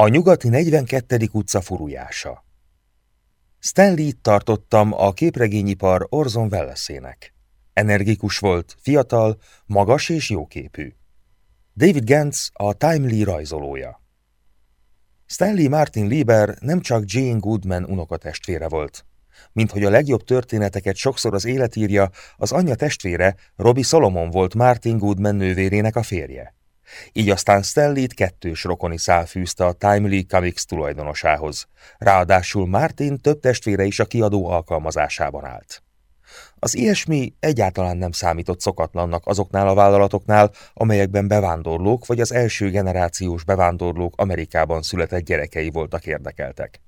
A nyugati 42. utca furujása Stanley tartottam a képregényipar Orson Welles-ének. Energikus volt, fiatal, magas és jóképű. David Gantz a Timely rajzolója. Stanley Martin Lieber nem csak Jane Goodman unokatestvére volt. Mint hogy a legjobb történeteket sokszor az élet írja, az anyja testvére, Robbie Solomon volt Martin Goodman nővérének a férje. Így aztán Stanley-t kettős rokoni szál fűzte a Timely Comics tulajdonosához. Ráadásul Martin több testvére is a kiadó alkalmazásában állt. Az ilyesmi egyáltalán nem számított szokatlannak azoknál a vállalatoknál, amelyekben bevándorlók vagy az első generációs bevándorlók Amerikában született gyerekei voltak érdekeltek.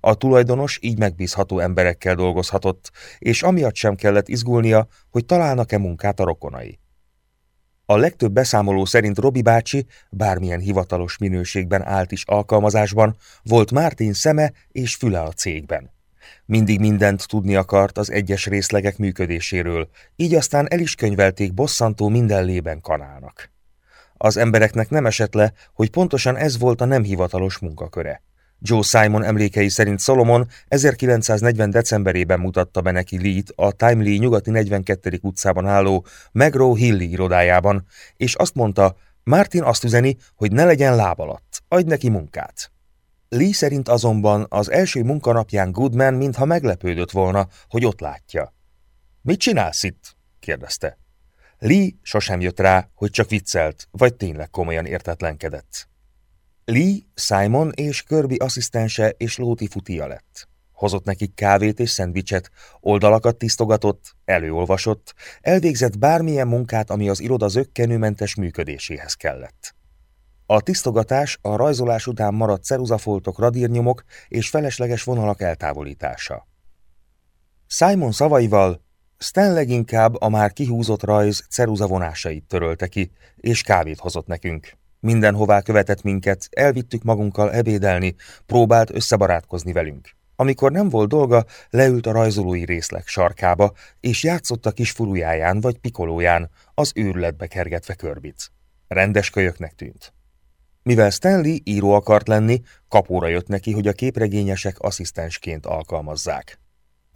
A tulajdonos így megbízható emberekkel dolgozhatott, és amiatt sem kellett izgulnia, hogy találnak-e munkát a rokonai. A legtöbb beszámoló szerint Robi bácsi, bármilyen hivatalos minőségben állt is alkalmazásban, volt Mártin szeme és füle a cégben. Mindig mindent tudni akart az egyes részlegek működéséről, így aztán el is könyvelték bosszantó minden lében kanálnak. Az embereknek nem esett le, hogy pontosan ez volt a nem hivatalos munkaköre. Joe Simon emlékei szerint Solomon 1940. decemberében mutatta be neki Lee-t a Timely nyugati 42. utcában álló McGraw Hilli irodájában, és azt mondta, Martin azt üzeni, hogy ne legyen láb alatt, adj neki munkát. Lee szerint azonban az első munkanapján Goodman mintha meglepődött volna, hogy ott látja. Mit csinálsz itt? kérdezte. Lee sosem jött rá, hogy csak viccelt, vagy tényleg komolyan értetlenkedett. Lee, Simon és Kirby asszisztense és Lóti futia lett. Hozott nekik kávét és szendvicset, oldalakat tisztogatott, előolvasott, elvégzett bármilyen munkát, ami az iroda zöggenőmentes működéséhez kellett. A tisztogatás a rajzolás után maradt ceruzafoltok, radírnyomok és felesleges vonalak eltávolítása. Simon szavaival Stan leginkább a már kihúzott rajz ceruzavonásait törölte ki, és kávét hozott nekünk. Mindenhová követett minket, elvittük magunkkal ebédelni, próbált összebarátkozni velünk. Amikor nem volt dolga, leült a rajzolói részleg sarkába, és játszott a kis furujáján vagy pikolóján, az őrületbe kergetve körbit. Rendes kölyöknek tűnt. Mivel Stanley író akart lenni, kapóra jött neki, hogy a képregényesek asszisztensként alkalmazzák.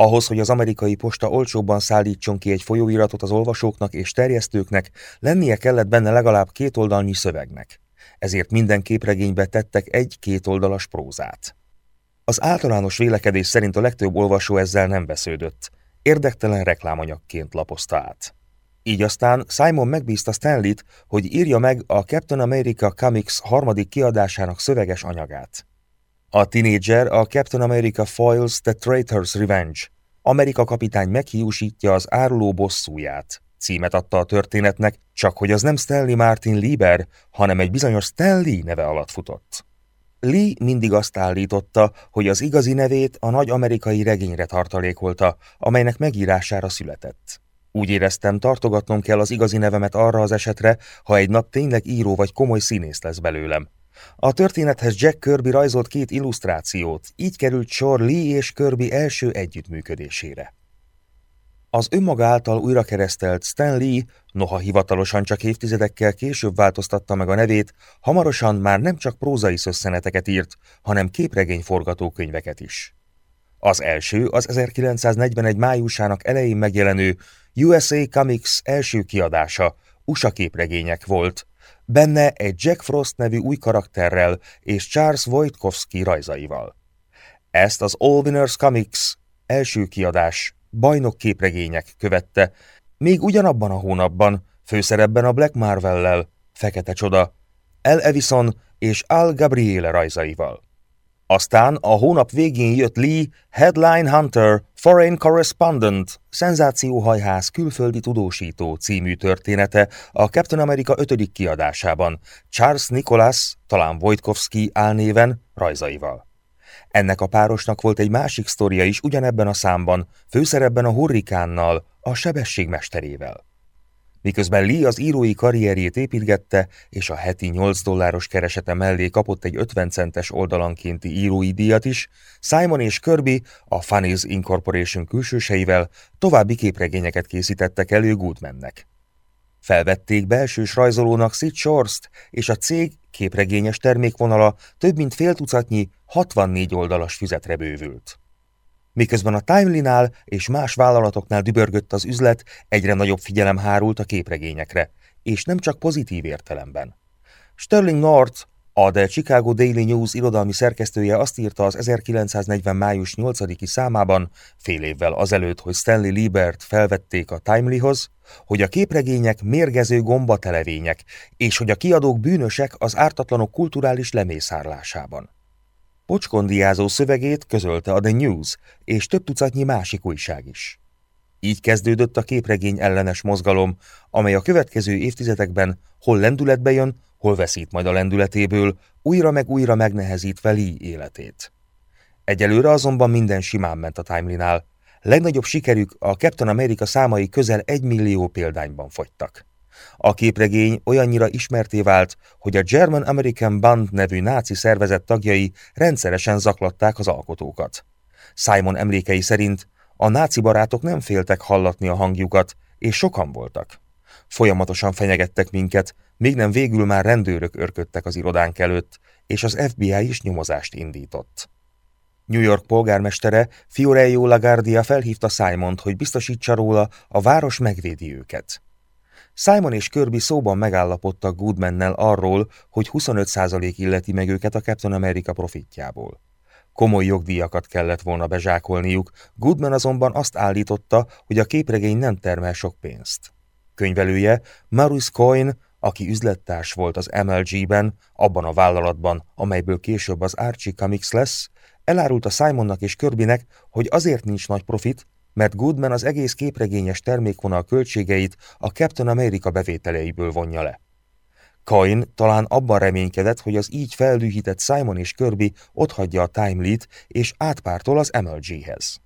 Ahhoz, hogy az amerikai posta olcsóbban szállítson ki egy folyóiratot az olvasóknak és terjesztőknek, lennie kellett benne legalább két oldalnyi szövegnek. Ezért minden képregénybe tettek egy kétoldalas prózát. Az általános vélekedés szerint a legtöbb olvasó ezzel nem vesződött. Érdektelen reklámanyagként lapozta át. Így aztán Simon megbízta Stanley-t, hogy írja meg a Captain America Comics harmadik kiadásának szöveges anyagát. A tinédzser a Captain America Foils The Traitor's Revenge. Amerika kapitány meghiúsítja az áruló bosszúját. Címet adta a történetnek, csak hogy az nem Stanley Martin Lieber, hanem egy bizonyos Stanley neve alatt futott. Lee mindig azt állította, hogy az igazi nevét a nagy amerikai regényre tartalékolta, amelynek megírására született. Úgy éreztem, tartogatnom kell az igazi nevemet arra az esetre, ha egy nap tényleg író vagy komoly színész lesz belőlem. A történethez Jack Kirby rajzolt két illusztrációt, így került sor Lee és Kirby első együttműködésére. Az önmaga által újrakeresztelt Stan Lee, noha hivatalosan csak évtizedekkel később változtatta meg a nevét, hamarosan már nem csak prózai szösszeneteket írt, hanem képregény forgatókönyveket is. Az első az 1941 májusának elején megjelenő USA Comics első kiadása, USA képregények volt, benne egy Jack Frost nevű új karakterrel és Charles Wojtkowski rajzaival. Ezt az All Winners Comics első kiadás bajnok képregények követte, még ugyanabban a hónapban, főszerepben a Black Marvel-lel, Fekete Csoda, El Evison és Al Gabriele rajzaival. Aztán a hónap végén jött Lee, Headline Hunter, Foreign Correspondent, Szenzációhajház külföldi tudósító című története a Captain America 5. kiadásában, Charles Nicholas, talán Wojtkowski álnéven, rajzaival. Ennek a párosnak volt egy másik sztoria is ugyanebben a számban, főszerepben a hurrikánnal, a sebességmesterével. Miközben Lee az írói karrierjét építgette, és a heti 8 dolláros keresete mellé kapott egy 50 centes oldalankénti írói díjat is, Simon és Kirby, a Funnies Incorporation külsőseivel további képregényeket készítettek elő Goodmannek. Felvették belsős rajzolónak Sid Shorst, és a cég képregényes termékvonala több mint fél tucatnyi, 64 oldalas füzetre bővült. Miközben a Timely-nál és más vállalatoknál dübörgött az üzlet, egyre nagyobb figyelem hárult a képregényekre, és nem csak pozitív értelemben. Sterling North, a The Chicago Daily News irodalmi szerkesztője azt írta az 1940. május 8-i számában, fél évvel azelőtt, hogy Stanley Liebert felvették a Timelyhoz, hogy a képregények mérgező gombatelevények, és hogy a kiadók bűnösek az ártatlanok kulturális lemészárlásában. Pocskondiázó szövegét közölte a The News, és több tucatnyi másik újság is. Így kezdődött a képregény ellenes mozgalom, amely a következő évtizedekben hol lendületbe jön, hol veszít majd a lendületéből, újra meg újra megnehezítve Lee életét. Egyelőre azonban minden simán ment a Timely-nál. Legnagyobb sikerük a Captain America számai közel egy millió példányban fogytak. A képregény olyannyira ismerté vált, hogy a German American Band nevű náci szervezet tagjai rendszeresen zaklatták az alkotókat. Simon emlékei szerint a náci barátok nem féltek hallatni a hangjukat, és sokan voltak. Folyamatosan fenyegettek minket, még nem végül már rendőrök örködtek az irodánk előtt, és az FBI is nyomozást indított. New York polgármestere Fiorello Lagardia felhívta Simont, hogy biztosítsa róla, a város megvédi őket. Simon és Kirby szóban megállapodtak Goodmannel arról, hogy 25% illeti meg őket a Captain America profitjából. Komoly jogdíjakat kellett volna bezsákolniuk, Goodman azonban azt állította, hogy a képregény nem termel sok pénzt. Könyvelője, Maurice Coyne, aki üzlettárs volt az MLG-ben, abban a vállalatban, amelyből később az Archie Comics lesz, elárulta Simonnak és Kirbynek, hogy azért nincs nagy profit, mert Goodman az egész képregényes termékvonal költségeit a Captain America bevételeiből vonja le. Kain talán abban reménykedett, hogy az így feldühített Simon és Kirby otthagyja a Timely-t és átpártol az MLG-hez.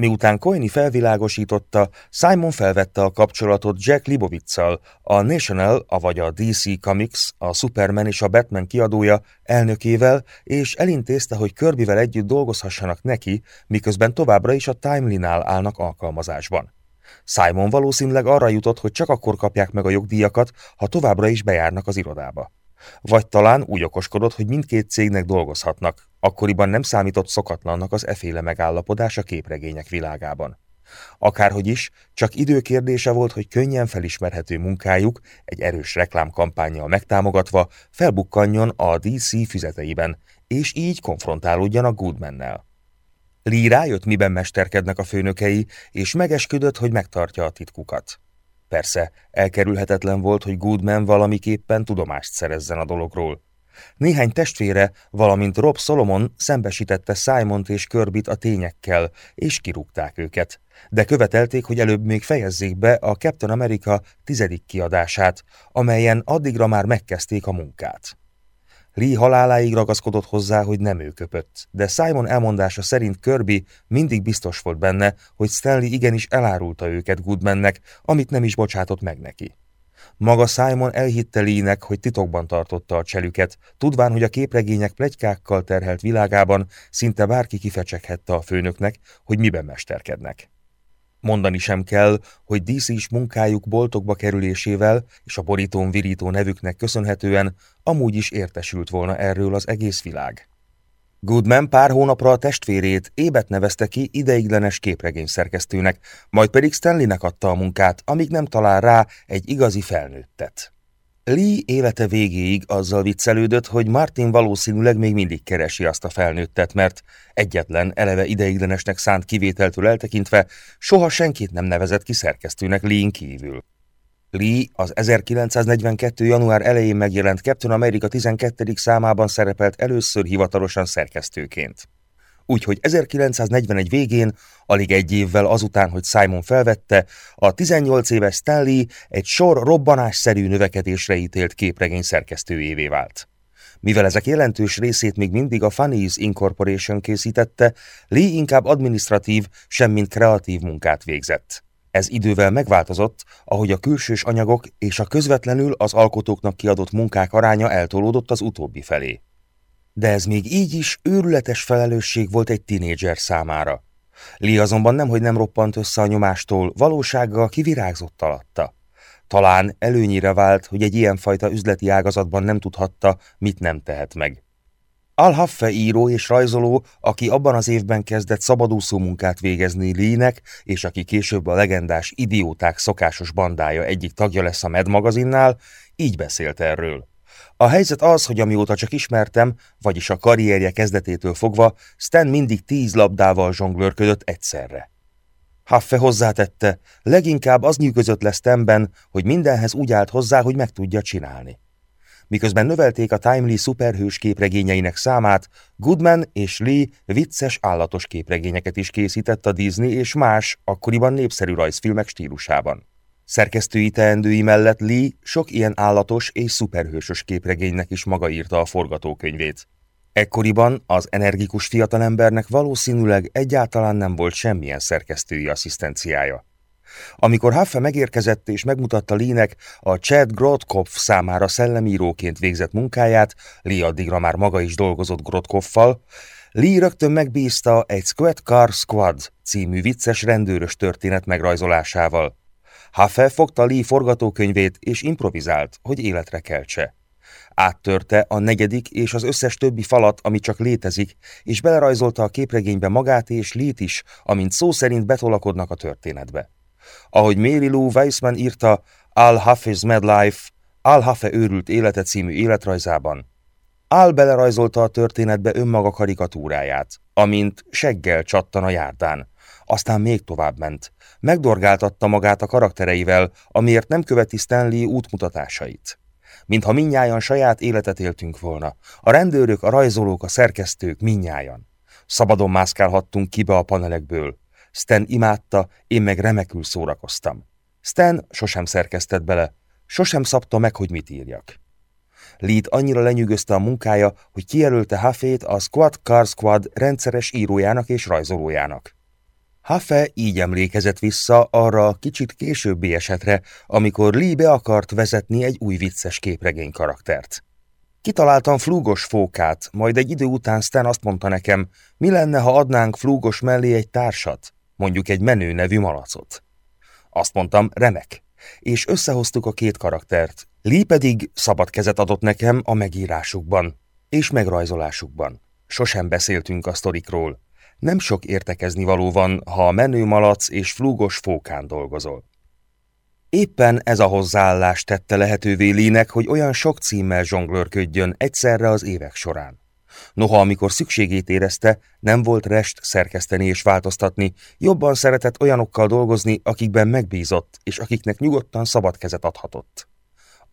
Miután Coini felvilágosította, Simon felvette a kapcsolatot Jack Liboviccal, a National, avagy a DC Comics, a Superman és a Batman kiadója elnökével, és elintézte, hogy Kirbyvel együtt dolgozhassanak neki, miközben továbbra is a Timely-nál állnak alkalmazásban. Simon valószínűleg arra jutott, hogy csak akkor kapják meg a jogdíjakat, ha továbbra is bejárnak az irodába. Vagy talán úgy okoskodott, hogy mindkét cégnek dolgozhatnak, akkoriban nem számított szokatlannak az eféle megállapodás a képregények világában. Akárhogy is, csak időkérdése volt, hogy könnyen felismerhető munkájuk, egy erős reklámkampányjal megtámogatva, felbukkanjon a DC füzeteiben, és így konfrontálódjanak Goodmannel. Lee rájött, miben mesterkednek a főnökei, és megesküdött, hogy megtartja a titkukat. Persze, elkerülhetetlen volt, hogy Goodman valamiképpen tudomást szerezzen a dologról. Néhány testvére, valamint Rob Solomon szembesítette Simont és Körbit a tényekkel, és kirúgták őket, de követelték, hogy előbb még fejezzék be a Captain America tizedik kiadását, amelyen addigra már megkezdték a munkát. Lee haláláig ragaszkodott hozzá, hogy nem ő köpött, de Simon elmondása szerint Kirby mindig biztos volt benne, hogy Stanley igenis elárulta őket Goodmannek, amit nem is bocsátott meg neki. Maga Simon elhitte Lee-nek, hogy titokban tartotta a cselüket, tudván, hogy a képregények plegykákkal terhelt világában szinte bárki kifecseghette a főnöknek, hogy miben mesterkednek. Mondani sem kell, hogy díszis munkájuk boltokba kerülésével és a borítón virító nevüknek köszönhetően amúgy is értesült volna erről az egész világ. Goodman pár hónapra a testvérét ébet nevezte ki ideiglenes képregényszerkesztőnek, majd pedig Stanleynek adta a munkát, amíg nem talál rá egy igazi felnőttet. Lee élete végéig azzal viccelődött, hogy Martin valószínűleg még mindig keresi azt a felnőttet, mert egyetlen, eleve ideiglenesnek szánt kivételtől eltekintve soha senkit nem nevezett ki szerkesztőnek Lee-n kívül. Lee az 1942. január elején megjelent Captain America 12. számában szerepelt először hivatalosan szerkesztőként úgyhogy 1941 végén, alig egy évvel azután, hogy Simon felvette, a 18 éves Stanley egy sor robbanásszerű növekedésre ítélt képregény szerkesztőjévé vált. Mivel ezek jelentős részét még mindig a Funnies Incorporation készítette, Lee inkább administratív, semmint kreatív munkát végzett. Ez idővel megváltozott, ahogy a külsős anyagok és a közvetlenül az alkotóknak kiadott munkák aránya eltolódott az utóbbi felé. De ez még így is őrületes felelősség volt egy tinédzser számára. Lee azonban nemhogy nem roppant össze a nyomástól, valósággal kivirágzott alatta. Talán előnyire vált, hogy egy ilyenfajta üzleti ágazatban nem tudhatta, mit nem tehet meg. Al-Haffe író és rajzoló, aki abban az évben kezdett szabadúszó munkát végezni Lee-nek, és aki később a legendás idióták szokásos bandája egyik tagja lesz a Mad magazinnál, így beszélt erről. A helyzet az, hogy amióta csak ismertem, vagyis a karrierje kezdetétől fogva, Stan mindig tíz labdával zsonglőrködött egyszerre. Haffe hozzátette, leginkább az nyűgözött lesz Stanben, hogy mindenhez úgy állt hozzá, hogy meg tudja csinálni. Miközben növelték a Timely szuperhős képregényeinek számát, Goodman és Lee vicces állatos képregényeket is készített a Disney és más, akkoriban népszerű rajzfilmek stílusában. Szerkesztői teendői mellett Lee sok ilyen állatos és szuperhősös képregénynek is maga írta a forgatókönyvét. Ekkoriban az energikus fiatalembernek valószínűleg egyáltalán nem volt semmilyen szerkesztői asszisztenciája. Amikor Haffe megérkezett és megmutatta Lee-nek a Chad Grotkopf számára szellemíróként végzett munkáját, Lee addigra már maga is dolgozott Grotkopffal, Lee rögtön megbízta egy Squad Car Squad című vicces rendőrös történet megrajzolásával. Haffe fogta Lee forgatókönyvét és improvizált, hogy életre keltse. Áttörte a negyedik és az összes többi falat, ami csak létezik, és belerajzolta a képregénybe magát és Lét is, amint szó szerint betolakodnak a történetbe. Ahogy Mary Lou Weissman írta Al-Hafiz Mad Life, Al-Hafe őrült élete című életrajzában, Al belerajzolta a történetbe önmaga karikatúráját, amint seggel csattan a járdán. Aztán még tovább ment. Megdorgáltatta magát a karaktereivel, amiért nem követi Stanley útmutatásait. Mintha minnyájan saját életet éltünk volna. A rendőrök, a rajzolók, a szerkesztők, minnyájan. Szabadon mászkálhattunk kibe a panelekből. Stan imádta, én meg remekül szórakoztam. Stan sosem szerkesztett bele, sosem szabta meg, hogy mit írjak. Lead annyira lenyűgözte a munkája, hogy kijelölte Hafét a Squad Car Squad rendszeres írójának és rajzolójának. Hafe így emlékezett vissza arra a kicsit későbbi esetre, amikor Lee be akart vezetni egy új vicces képregény karaktert. Kitaláltam flúgos fókát, majd egy idő után Stan azt mondta nekem, mi lenne, ha adnánk flúgos mellé egy társat, mondjuk egy menő nevű malacot. Azt mondtam, remek, és összehoztuk a két karaktert. Lee pedig szabad kezet adott nekem a megírásukban és megrajzolásukban. Sosem beszéltünk a sztorikról, nem sok értekezni való van, ha menő malac és flúgos fókán dolgozol. Éppen ez a hozzáállás tette lehetővé Lének, hogy olyan sok címmel zsonglőrködjön egyszerre az évek során. Noha amikor szükségét érezte, nem volt rest szerkeszteni és változtatni, jobban szeretett olyanokkal dolgozni, akikben megbízott, és akiknek nyugodtan szabad kezet adhatott.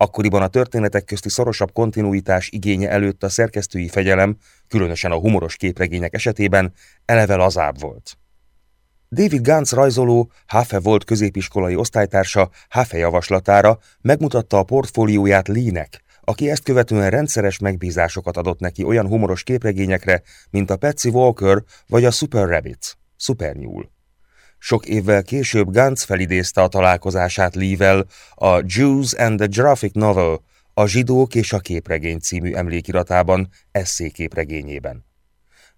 Akkoriban a történetek közti szorosabb kontinuitás igénye előtt a szerkesztői fegyelem, különösen a humoros képregények esetében, eleve lazább volt. David Gantz rajzoló, Hafe volt középiskolai osztálytársa, Hafe javaslatára megmutatta a portfólióját Lee-nek, aki ezt követően rendszeres megbízásokat adott neki olyan humoros képregényekre, mint a Patsy Walker vagy a Super Rabbit, Super Nyúl. Sok évvel később Gantz felidézte a találkozását Lee-vel a Jews and the Graphic Novel, a Zsidók és a képregény című emlékiratában, eszé képregényében.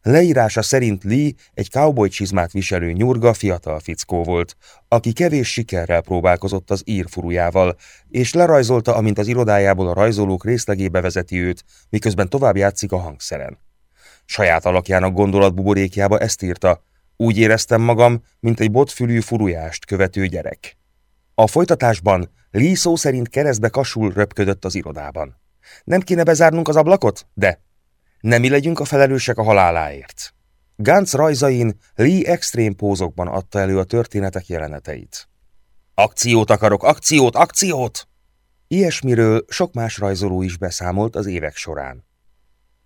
Leírása szerint Lee egy cowboy csizmát viselő nyurga fiatal fickó volt, aki kevés sikerrel próbálkozott az írfurujával, és lerajzolta, amint az irodájából a rajzolók részlegébe vezeti őt, miközben tovább játszik a hangszeren. Saját alakjának gondolatbuborékjába ezt írta, úgy éreztem magam, mint egy botfülű furujást követő gyerek. A folytatásban Lee szó szerint keresztbe kasul röpködött az irodában. Nem kéne bezárnunk az ablakot? De. Nem mi legyünk a felelősek a haláláért. Gantz rajzain Lee extrém pózokban adta elő a történetek jeleneteit. Akciót akarok, akciót, akciót! Ilyesmiről sok más rajzoló is beszámolt az évek során.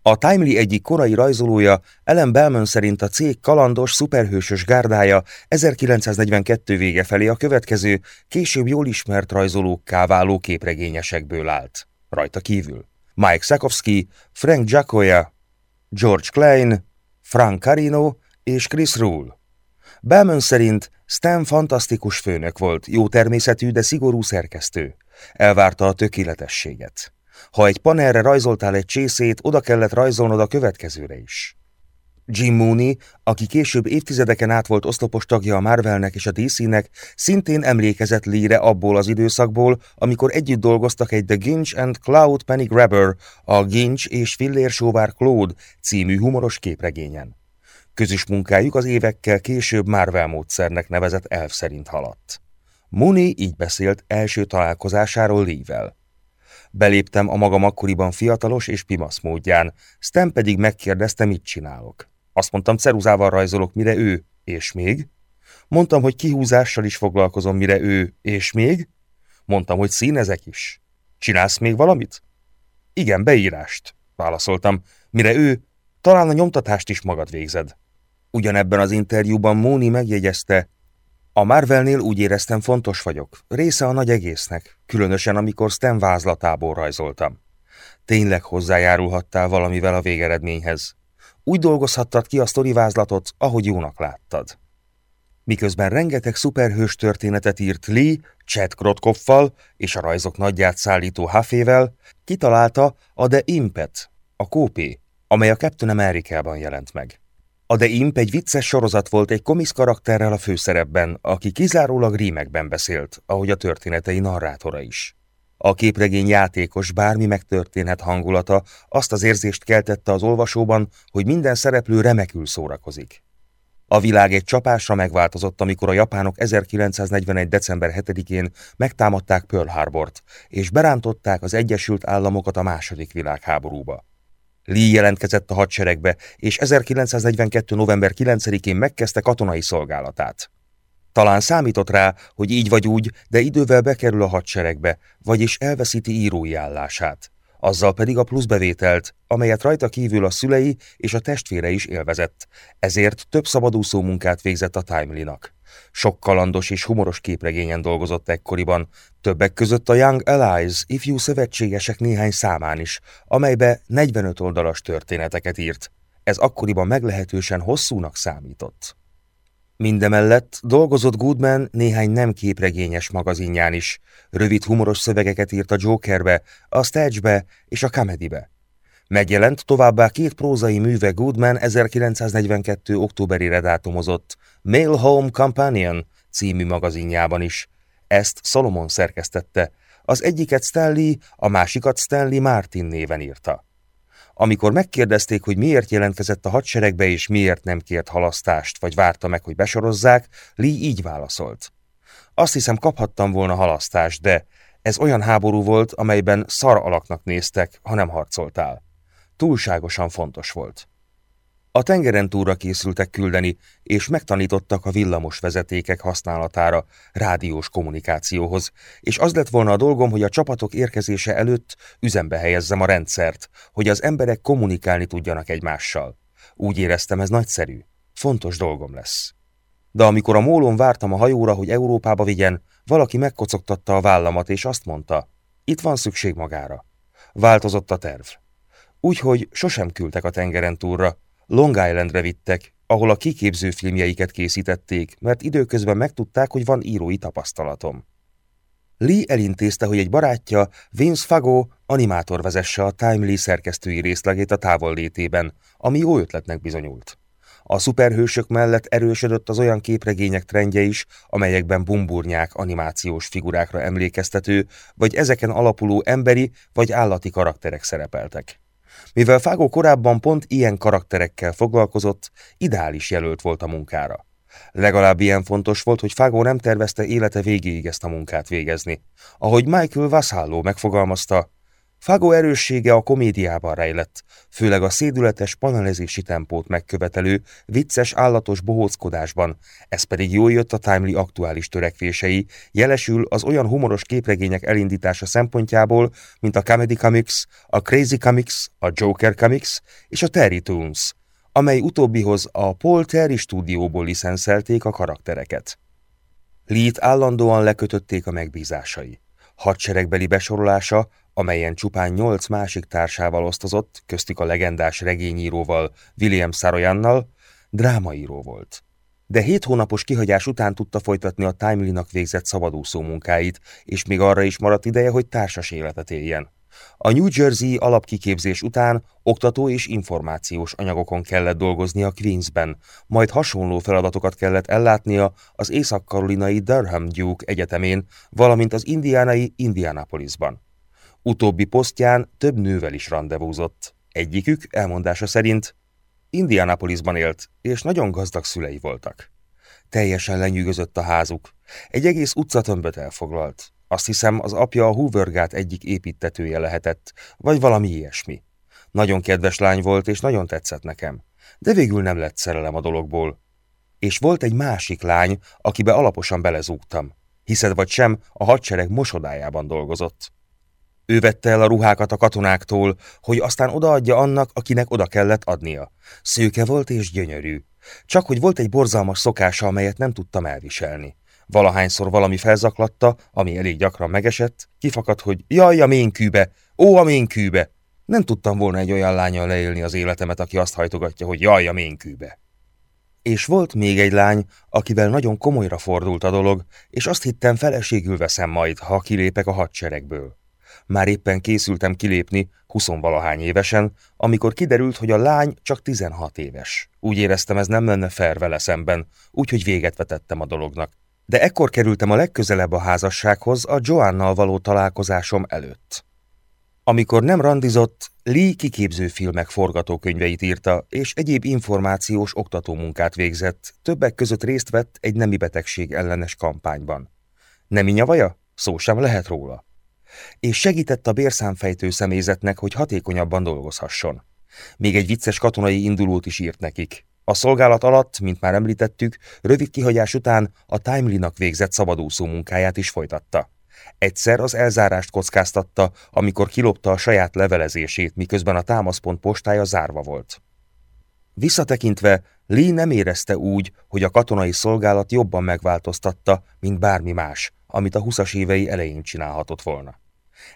A Timely egyik korai rajzolója, Ellen Bellman szerint a cég kalandos, szuperhősös gárdája 1942 vége felé a következő, később jól ismert rajzolókká váló képregényesekből állt. Rajta kívül. Mike Sakowski, Frank Giacoya, George Klein, Frank Carino és Chris Rule. Bellman szerint Stan fantasztikus főnök volt, jó természetű, de szigorú szerkesztő. Elvárta a tökéletességet. Ha egy panelre rajzoltál egy csészét, oda kellett rajzolnod a következőre is. Jim Mooney, aki később évtizedeken át volt oszlopos tagja a Marvelnek és a DC-nek, szintén emlékezett Lee-re abból az időszakból, amikor együtt dolgoztak egy The Ginch and Cloud Penny Grabber, a Ginch és Fillér Sóvár Claude című humoros képregényen. Közös munkájuk az évekkel később Marvel módszernek nevezett elf szerint haladt. Mooney így beszélt első találkozásáról Lee-vel. Beléptem a magam akkoriban fiatalos és pimasz módján, Stan pedig megkérdezte, mit csinálok. Azt mondtam, ceruzával rajzolok, mire ő, és még? Mondtam, hogy kihúzással is foglalkozom, mire ő, és még? Mondtam, hogy színezek is. Csinálsz még valamit? Igen, beírást, válaszoltam, mire ő, talán a nyomtatást is magad végzed. Ugyanebben az interjúban Móni megjegyezte, a Marvelnél úgy éreztem fontos vagyok, része a nagy egésznek, különösen amikor Stan vázlatából rajzoltam. Tényleg hozzájárulhattál valamivel a végeredményhez. Úgy dolgozhattad ki a sztorivázlatot, ahogy jónak láttad. Miközben rengeteg szuperhős történetet írt Lee, Chad Krotkoffal és a rajzok nagyját szállító Huffével, kitalálta a The Impet, a kópé, amely a Captain Amerikában jelent meg. A The Imp egy vicces sorozat volt egy komisz karakterrel a főszerepben, aki kizárólag rímekben beszélt, ahogy a történetei narrátora is. A képregény játékos bármi megtörténhet hangulata azt az érzést keltette az olvasóban, hogy minden szereplő remekül szórakozik. A világ egy csapásra megváltozott, amikor a japánok 1941. december 7-én megtámadták Pearl Harbort, és berántották az Egyesült Államokat a második világháborúba. Lee jelentkezett a hadseregbe, és 1942. november 9-én megkezdte katonai szolgálatát. Talán számított rá, hogy így vagy úgy, de idővel bekerül a hadseregbe, vagyis elveszíti írói állását. Azzal pedig a pluszbevételt, amelyet rajta kívül a szülei és a testvére is élvezett, ezért több szabadúszó munkát végzett a Timely-nak. Sok kalandos és humoros képregényen dolgozott ekkoriban, többek között a Young Allies ifjú szövetségesek néhány számán is, amelybe 45 oldalas történeteket írt. Ez akkoriban meglehetősen hosszúnak számított. Mindemellett dolgozott Goodman néhány nem képregényes magazinján is, rövid humoros szövegeket írt a Jokerbe, a Stage-be és a Comedybe. Megjelent továbbá két prózai műve Goodman 1942. októberére dátumozott Mail Home Companion című magazinjában is. Ezt Solomon szerkesztette, az egyiket Stanley, a másikat Stanley Martin néven írta. Amikor megkérdezték, hogy miért jelentkezett a hadseregbe és miért nem kért halasztást, vagy várta meg, hogy besorozzák, Lee így válaszolt. Azt hiszem kaphattam volna halasztást, de ez olyan háború volt, amelyben szar alaknak néztek, ha nem harcoltál. Túlságosan fontos volt. A tengeren túlra készültek küldeni, és megtanítottak a villamos vezetékek használatára, rádiós kommunikációhoz, és az lett volna a dolgom, hogy a csapatok érkezése előtt üzembe helyezzem a rendszert, hogy az emberek kommunikálni tudjanak egymással. Úgy éreztem, ez nagyszerű. Fontos dolgom lesz. De amikor a mólon vártam a hajóra, hogy Európába vigyen, valaki megkocogtatta a vállamat, és azt mondta, itt van szükség magára. Változott a terv. Úgyhogy sosem küldtek a tengeren túlra, Long Islandre vittek, ahol a kiképző filmjeiket készítették, mert időközben megtudták, hogy van írói tapasztalatom. Lee elintézte, hogy egy barátja, Vince Fago, animátor vezesse a Timely szerkesztői részlegét a távollétében, ami jó ötletnek bizonyult. A szuperhősök mellett erősödött az olyan képregények trendje is, amelyekben bumburnyák animációs figurákra emlékeztető, vagy ezeken alapuló emberi vagy állati karakterek szerepeltek. Mivel Fágó korábban pont ilyen karakterekkel foglalkozott, ideális jelölt volt a munkára. Legalább ilyen fontos volt, hogy Fágó nem tervezte élete végéig ezt a munkát végezni. Ahogy Michael Vasallo megfogalmazta, Fágó erőssége a komédiában rejlett, főleg a szédületes panelezési tempót megkövetelő, vicces állatos bohóckodásban, ez pedig jól jött a Timely aktuális törekvései, jelesül az olyan humoros képregények elindítása szempontjából, mint a Comedy Comics, a Crazy Comics, a Joker Comics és a Terry Toons, amely utóbbihoz a Paul Terry stúdióból licenszelték a karaktereket. Lee-t állandóan lekötötték a megbízásai. Hadseregbeli besorolása amelyen csupán nyolc másik társával osztozott, köztük a legendás regényíróval, William Saroyannal, drámaíró volt. De hét hónapos kihagyás után tudta folytatni a Timely-nak végzett szabadúszó munkáit, és még arra is maradt ideje, hogy társas életet éljen. A New Jersey alapkiképzés után oktató és információs anyagokon kellett dolgoznia Queensben, majd hasonló feladatokat kellett ellátnia az észak-karolinai Durham Duke Egyetemén, valamint az indiánai Indianapolisban. Utóbbi posztján több nővel is rendezvúzott. Egyikük elmondása szerint Indianapolisban élt, és nagyon gazdag szülei voltak. Teljesen lenyűgözött a házuk. Egy egész utcatömböt elfoglalt. Azt hiszem, az apja a Hoovergát egyik építetője lehetett, vagy valami ilyesmi. Nagyon kedves lány volt, és nagyon tetszett nekem. De végül nem lett szerelem a dologból. És volt egy másik lány, akibe alaposan belezúgtam. Hiszed vagy sem, a hadsereg mosodájában dolgozott. Ő vette el a ruhákat a katonáktól, hogy aztán odaadja annak, akinek oda kellett adnia. Szőke volt és gyönyörű. Csak hogy volt egy borzalmas szokása, amelyet nem tudtam elviselni. Valahányszor valami felzaklatta, ami elég gyakran megesett, kifakadt, hogy jaj a ménkűbe, ó a ménkűbe. Nem tudtam volna egy olyan lányjal leélni az életemet, aki azt hajtogatja, hogy jaj a ménkűbe. És volt még egy lány, akivel nagyon komolyra fordult a dolog, és azt hittem feleségül veszem majd, ha kilépek a hadseregből. Már éppen készültem kilépni, huszonvalahány évesen, amikor kiderült, hogy a lány csak 16 éves. Úgy éreztem, ez nem lenne fair vele szemben, úgyhogy véget vetettem a dolognak. De ekkor kerültem a legközelebb a házassághoz a Joannal való találkozásom előtt. Amikor nem randizott, Lee kiképző filmek forgatókönyveit írta, és egyéb információs oktatómunkát végzett, többek között részt vett egy nemi betegség ellenes kampányban. Nemi nyavaja? Szó sem lehet róla és segített a bérszámfejtő személyzetnek, hogy hatékonyabban dolgozhasson. Még egy vicces katonai indulót is írt nekik. A szolgálat alatt, mint már említettük, rövid kihagyás után a Timely-nak végzett szabadúszó munkáját is folytatta. Egyszer az elzárást kockáztatta, amikor kilopta a saját levelezését, miközben a támaszpont postája zárva volt. Visszatekintve, Lee nem érezte úgy, hogy a katonai szolgálat jobban megváltoztatta, mint bármi más, amit a huszas évei elején csinálhatott volna.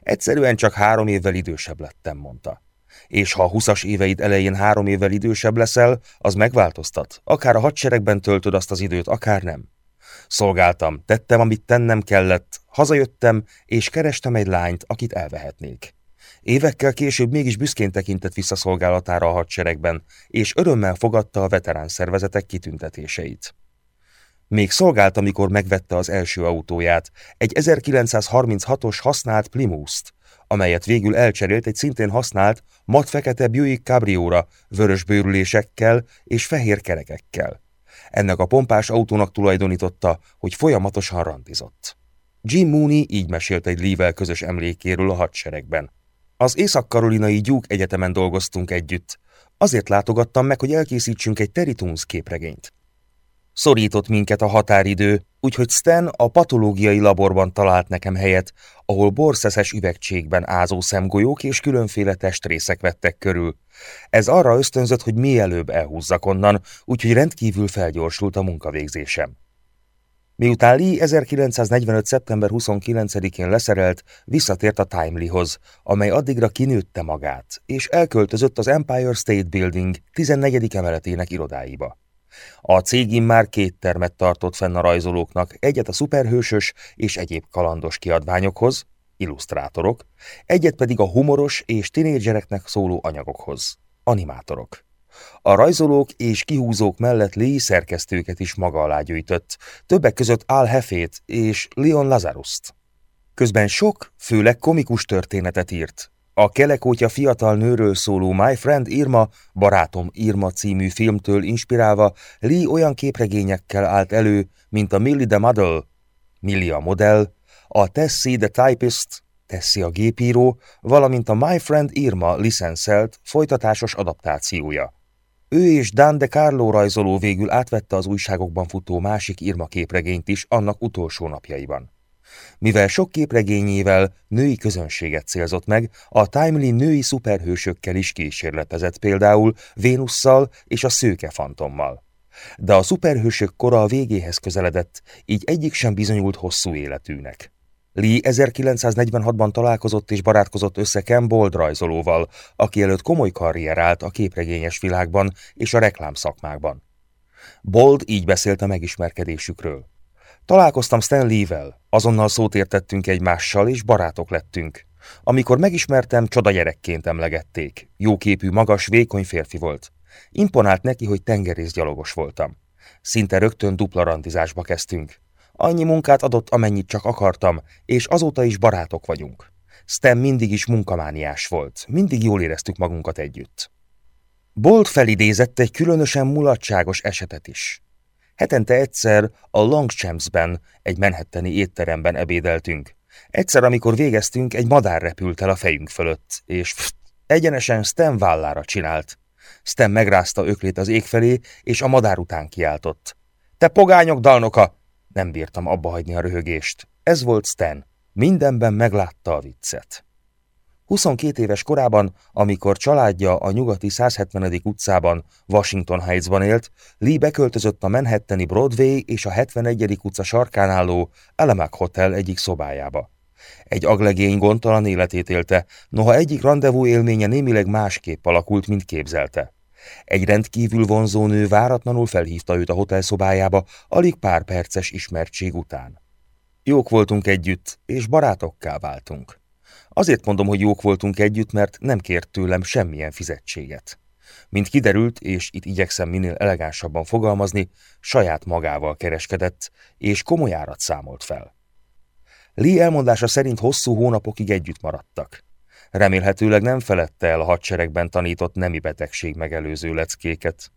Egyszerűen csak három évvel idősebb lettem, mondta. És ha a huszas éveid elején három évvel idősebb leszel, az megváltoztat. Akár a hadseregben töltöd azt az időt, akár nem. Szolgáltam, tettem, amit tennem kellett, hazajöttem, és kerestem egy lányt, akit elvehetnék. Évekkel később mégis büszkén tekintett vissza szolgálatára a hadseregben, és örömmel fogadta a veterán szervezetek kitüntetéseit. Még szolgált, amikor megvette az első autóját, egy 1936-os használt Plymouth-t, amelyet végül elcserélt egy szintén használt, mat-fekete Buick Cabrióra, vörös bőrülésekkel és fehér kerekekkel. Ennek a pompás autónak tulajdonította, hogy folyamatosan randizott. Jim Mooney így mesélt egy Lee-vel közös emlékéről a hadseregben. Az Észak-Karolinai Duke Egyetemen dolgoztunk együtt. Azért látogattam meg, hogy elkészítsünk egy Terry képregényt. Szorított minket a határidő, úgyhogy Stan a patológiai laborban talált nekem helyet, ahol borszeszes üvegcségben ázó szemgolyók és különféle testrészek vettek körül. Ez arra ösztönzött, hogy mielőbb elhúzzak onnan, úgyhogy rendkívül felgyorsult a munkavégzésem. Miután Lee 1945. szeptember 29-én leszerelt, visszatért a Timelyhoz, amely addigra kinőtte magát, és elköltözött az Empire State Building 14. emeletének irodáiba. A cég már két termet tartott fenn a rajzolóknak, egyet a szuperhősös és egyéb kalandos kiadványokhoz, illusztrátorok, egyet pedig a humoros és tinédzsereknek szóló anyagokhoz, animátorok. A rajzolók és kihúzók mellett Lee szerkesztőket is maga alá gyűjtött, többek között Al Hefét és Leon Lazaruszt. Közben sok, főleg komikus történetet írt, a kelekótya fiatal nőről szóló My Friend Irma, Barátom Irma című filmtől inspirálva Lee olyan képregényekkel állt elő, mint a Millie the Model, Millie a modell, a Tessie the Typist, Tessie a gépíró, valamint a My Friend Irma licenszelt, folytatásos adaptációja. Ő és Dan de Carlo rajzoló végül átvette az újságokban futó másik Irma képregényt is annak utolsó napjaiban. Mivel sok képregényével női közönséget célzott meg, a Timely női szuperhősökkel is kísérletezett például Vénusszal és a szőke fantommal. De a szuperhősök kora a végéhez közeledett, így egyik sem bizonyult hosszú életűnek. Lee 1946-ban találkozott és barátkozott össze Ken Bold rajzolóval, aki előtt komoly karrier állt a képregényes világban és a reklámszakmákban. Bold így beszélt a megismerkedésükről. Találkoztam Stan Lee-vel, azonnal szót értettünk egymással, és barátok lettünk. Amikor megismertem, csoda gyerekként emlegették. Jóképű, magas, vékony férfi volt. Imponált neki, hogy tengerészgyalogos voltam. Szinte rögtön dupla randizásba kezdtünk. Annyi munkát adott, amennyit csak akartam, és azóta is barátok vagyunk. Stem mindig is munkamániás volt, mindig jól éreztük magunkat együtt. Bolt felidézett egy különösen mulatságos esetet is. Hetente egyszer a Longchamps-ben, egy menhetteni étteremben ebédeltünk. Egyszer, amikor végeztünk, egy madár repült el a fejünk fölött, és pff, egyenesen Stem vállára csinált. Stem megrázta öklét az ég felé, és a madár után kiáltott. Te pogányok dalnoka! Nem bírtam abba hagyni a röhögést. Ez volt Stan. Mindenben meglátta a viccet. 22 éves korában, amikor családja a nyugati 170. utcában, Washington Heights-ban élt, Lee beköltözött a Manhattani Broadway és a 71. utca sarkán álló Elemak Hotel egyik szobájába. Egy aglegény gondtalan életét élte, noha egyik rendezvú élménye némileg másképp alakult, mint képzelte. Egy rendkívül vonzó nő váratlanul felhívta őt a hotel szobájába, alig pár perces ismertség után. Jók voltunk együtt, és barátokká váltunk. Azért mondom, hogy jók voltunk együtt, mert nem kért tőlem semmilyen fizetséget. Mint kiderült, és itt igyekszem minél elegánsabban fogalmazni, saját magával kereskedett, és komoly árat számolt fel. Lee elmondása szerint hosszú hónapokig együtt maradtak. Remélhetőleg nem felette el a hadseregben tanított nemi betegség megelőző leckéket.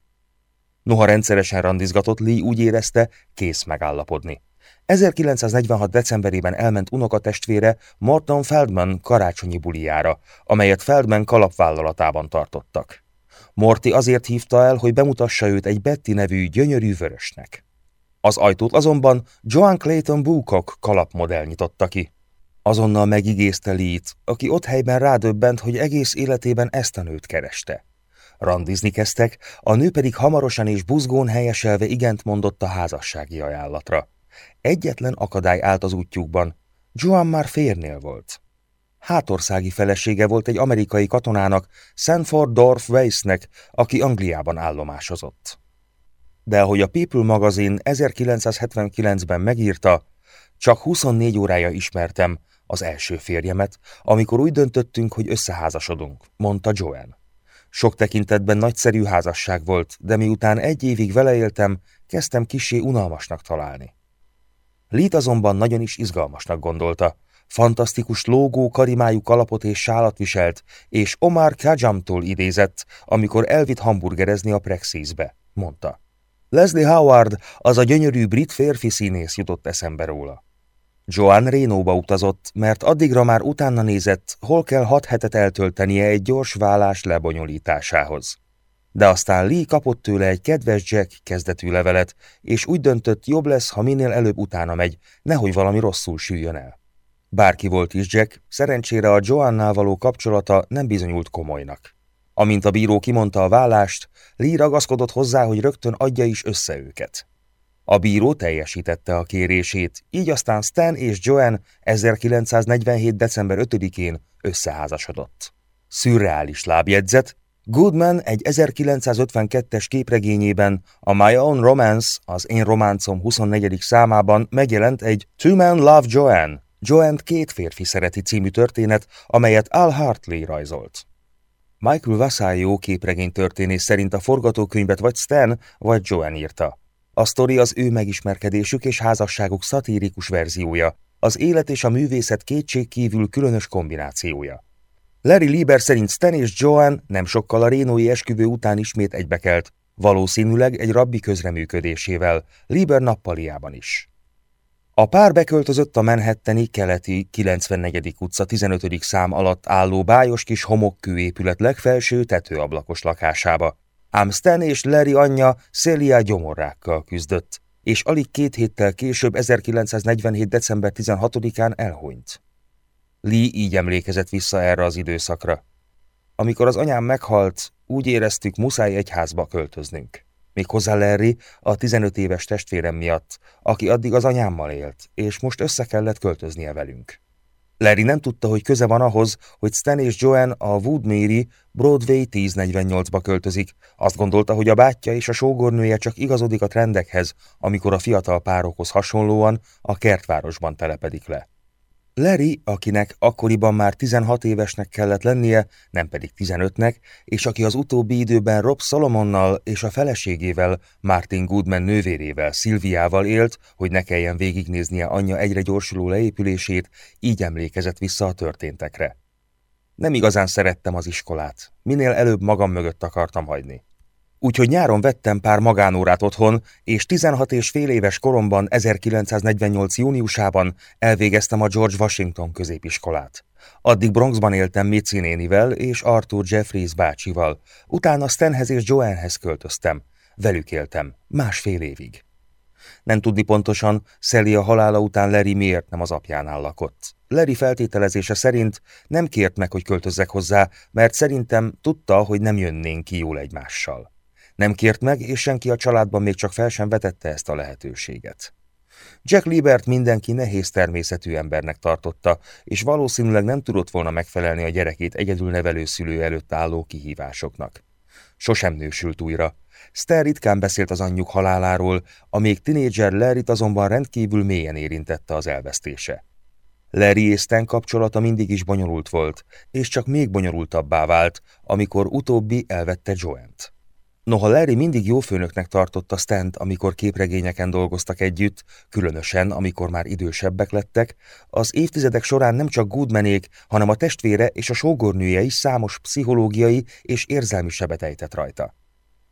Noha rendszeresen randizgatott, Lee úgy érezte, kész megállapodni. 1946. decemberében elment unokatestvére Morton Feldman karácsonyi bulijára, amelyet Feldman kalapvállalatában tartottak. Morty azért hívta el, hogy bemutassa őt egy Betty nevű gyönyörű vörösnek. Az ajtót azonban Joan Clayton Boocock kalapmodell nyitotta ki. Azonnal megigézte Lee-t, aki ott helyben rádöbbent, hogy egész életében ezt a nőt kereste. Randizni kezdtek, a nő pedig hamarosan és buzgón helyeselve igent mondott a házassági ajánlatra. Egyetlen akadály állt az útjukban, Joan már férnél volt. Hátországi felesége volt egy amerikai katonának, Sanford Dorf Weissnek, aki Angliában állomásozott. De ahogy a People magazin 1979-ben megírta, csak 24 órája ismertem az első férjemet, amikor úgy döntöttünk, hogy összeházasodunk, mondta Joan. Sok tekintetben nagyszerű házasság volt, de miután egy évig vele éltem, kezdtem kisé unalmasnak találni. Lít azonban nagyon is izgalmasnak gondolta. Fantasztikus lógó, karimájú kalapot és sálat viselt, és Omar Kajamtól idézett, amikor elvitt hamburgerezni a Prexisbe, mondta. Leslie Howard, az a gyönyörű brit férfi színész jutott eszembe róla. Joan Rénóba utazott, mert addigra már utána nézett, hol kell hat hetet eltöltenie egy gyors vállás lebonyolításához de aztán Lee kapott tőle egy kedves Jack kezdetű levelet, és úgy döntött, jobb lesz, ha minél előbb utána megy, nehogy valami rosszul süljön el. Bárki volt is Jack, szerencsére a Joannál való kapcsolata nem bizonyult komolynak. Amint a bíró kimondta a vállást, Lee ragaszkodott hozzá, hogy rögtön adja is össze őket. A bíró teljesítette a kérését, így aztán Stan és Joan 1947. december 5-én összeházasodott. Szürreális lábjegyzet, Goodman egy 1952-es képregényében, a My Own Romance, az Én románcom 24. számában megjelent egy Two Men Love Joanne, Joanne két férfi szereti című történet, amelyet Al Hartley rajzolt. Michael Vasallo képregény történés szerint a forgatókönyvet vagy Stan, vagy Joanne írta. A sztori az ő megismerkedésük és házasságuk szatirikus verziója, az élet és a művészet kétségkívül különös kombinációja. Larry Lieber szerint Stan és Joan nem sokkal a rénói esküvő után ismét egybekelt, valószínűleg egy rabbi közreműködésével, Lieber nappaliában is. A pár beköltözött a Manhattani keleti 94. utca 15. szám alatt álló bájos kis homokkő épület legfelső tetőablakos lakásába, ám Stan és Larry anyja Celia gyomorrákkal küzdött, és alig két héttel később 1947. december 16-án elhunyt. Lee így emlékezett vissza erre az időszakra. Amikor az anyám meghalt, úgy éreztük, muszáj egyházba költöznünk. Méghozzá Larry a 15 éves testvérem miatt, aki addig az anyámmal élt, és most össze kellett költöznie velünk. Larry nem tudta, hogy köze van ahhoz, hogy Stan és Joanne a Wood Broadway 1048-ba költözik. Azt gondolta, hogy a bátyja és a sógornője csak igazodik a trendekhez, amikor a fiatal párokhoz hasonlóan a kertvárosban telepedik le. Larry, akinek akkoriban már 16 évesnek kellett lennie, nem pedig 15-nek, és aki az utóbbi időben Rob Solomonnal és a feleségével, Martin Goodman nővérével, Szilviával élt, hogy ne kelljen végignéznie anyja egyre gyorsuló leépülését, így emlékezett vissza a történtekre. Nem igazán szerettem az iskolát. Minél előbb magam mögött akartam hagyni. Úgyhogy nyáron vettem pár magánórát otthon, és 16 és fél éves koromban 1948. júniusában elvégeztem a George Washington középiskolát. Addig Bronxban éltem Mici nénivel és Arthur Jeffries bácsival, utána Stanhez és Joannehez költöztem. Velük éltem, másfél évig. Nem tudni pontosan, Sally a halála után Larry miért nem az apjánál lakott. Larry feltételezése szerint nem kért meg, hogy költözzek hozzá, mert szerintem tudta, hogy nem jönnénk ki jól egymással. Nem kért meg, és senki a családban még csak fel sem vetette ezt a lehetőséget. Jack Liebert mindenki nehéz természetű embernek tartotta, és valószínűleg nem tudott volna megfelelni a gyerekét egyedül nevelő szülő előtt álló kihívásoknak. Sosem nősült újra. Stan ritkán beszélt az anyjuk haláláról, a még tinédzser Larryt azonban rendkívül mélyen érintette az elvesztése. Larry és Stan kapcsolata mindig is bonyolult volt, és csak még bonyolultabbá vált, amikor utóbbi elvette Joent. Noha Larry mindig jó főnöknek tartotta Stent, amikor képregényeken dolgoztak együtt, különösen, amikor már idősebbek lettek, az évtizedek során nem csak Goodmanék, hanem a testvére és a sógornője is számos pszichológiai és érzelmi sebet ejtett rajta.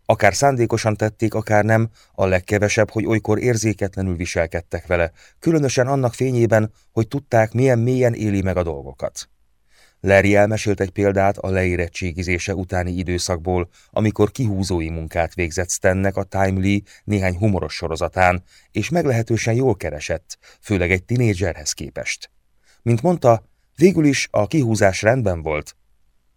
Akár szándékosan tették, akár nem, a legkevesebb, hogy olykor érzéketlenül viselkedtek vele, különösen annak fényében, hogy tudták, milyen mélyen éli meg a dolgokat. Larry elmesélt egy példát a leérettségizése utáni időszakból, amikor kihúzói munkát végzett Stennek a Timely néhány humoros sorozatán, és meglehetősen jól keresett, főleg egy tinédzserhez képest. Mint mondta, végül is a kihúzás rendben volt.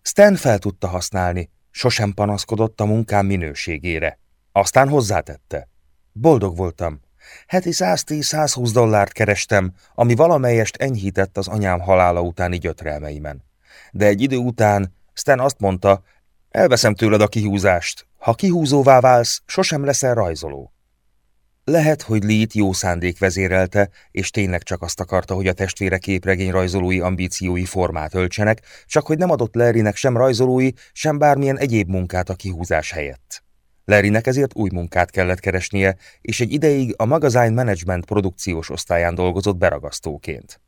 Stan fel tudta használni, sosem panaszkodott a munkám minőségére. Aztán hozzátette. Boldog voltam. Heti 110-120 dollárt kerestem, ami valamelyest enyhített az anyám halála utáni gyötrelmeimen de egy idő után Stan azt mondta, elveszem tőled a kihúzást. Ha kihúzóvá válsz, sosem leszel rajzoló. Lehet, hogy Lee-t jó szándék vezérelte, és tényleg csak azt akarta, hogy a testvére képregény rajzolói ambíciói formát öltsenek, csak hogy nem adott Larrynek sem rajzolói, sem bármilyen egyéb munkát a kihúzás helyett. Larrynek ezért új munkát kellett keresnie, és egy ideig a Magazine Management produkciós osztályán dolgozott beragasztóként.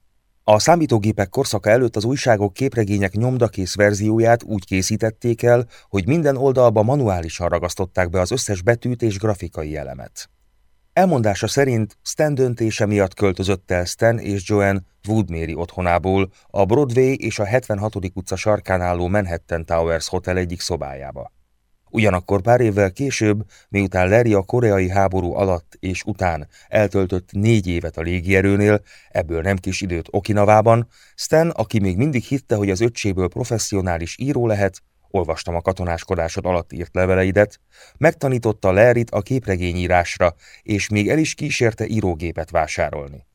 A számítógépek korszaka előtt az újságok képregények nyomdakész verzióját úgy készítették el, hogy minden oldalba manuálisan ragasztották be az összes betűt és grafikai elemet. Elmondása szerint Stan döntése miatt költözött el Stan és Joanne Woodmary otthonából a Broadway és a 76. utca sarkán álló Manhattan Towers Hotel egyik szobájába. Ugyanakkor pár évvel később, miután Larry a koreai háború alatt és után eltöltött négy évet a légierőnél, ebből nem kis időt Okinavában, Stan, aki még mindig hitte, hogy az öccséből professzionális író lehet, olvastam a katonáskodásod alatt írt leveleidet, megtanította Larryt a képregényírásra, és még el is kísérte írógépet vásárolni.